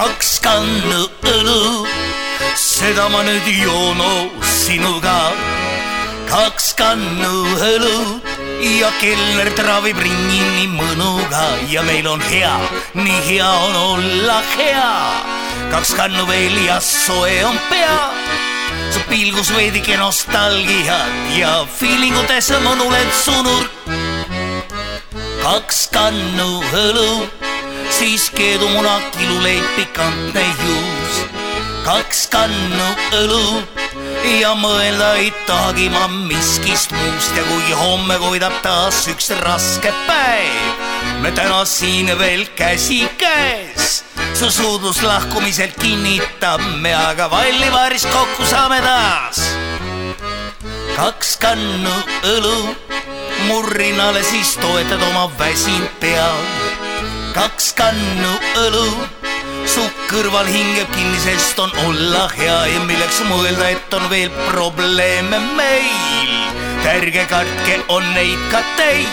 kaks kannu õlu, seda ma nüüd joon sinuga. kaks kannu õlu ja kelner traavib ringi nii mõnuga ja meil on hea, nii hea on olla hea. kaks kannu veel ja soe on pea su pilgus veidike nostalgiat ja feelingutes mõnuled sunur. kaks kannu õlu, siis keedumuna kiluleib pikantne juus. kaks kannu õlu ja mõelda ei tahagi ma miskist muust ja kuigi homme koidab taas üks raske päev, me täna siin veel käsikäes su suudlus lahkumiselt kinnitab me aga Vallivaris kokku saame taas. kaks kannu õlu, murrinale siis toetad oma väsinud pead. Kaks kannu õlu, su kõrval hingeb kinni, sest on olla hea ja milleks mõelda, et on veel probleeme meil. ärge kartke, on neid ka teil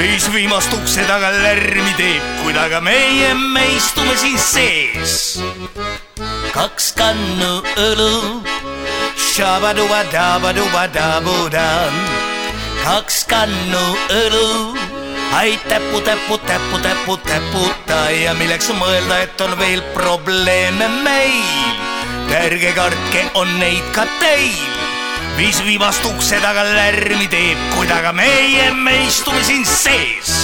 viis viimast ukse taga lärmi teeb, kuid aga meie, me istume siin sees. kaks kannu õlu, šabaduba-dabaduba-dabudan. kaks kannu õlu, ai täpu, täpu, täpu, täpu, täputa ja milleks mõelda, et on veel probleeme meil. ärge kartke, on neid ka teil viis viimast ukse taga lärmi teeb, kuid aga meie, me istume siin sees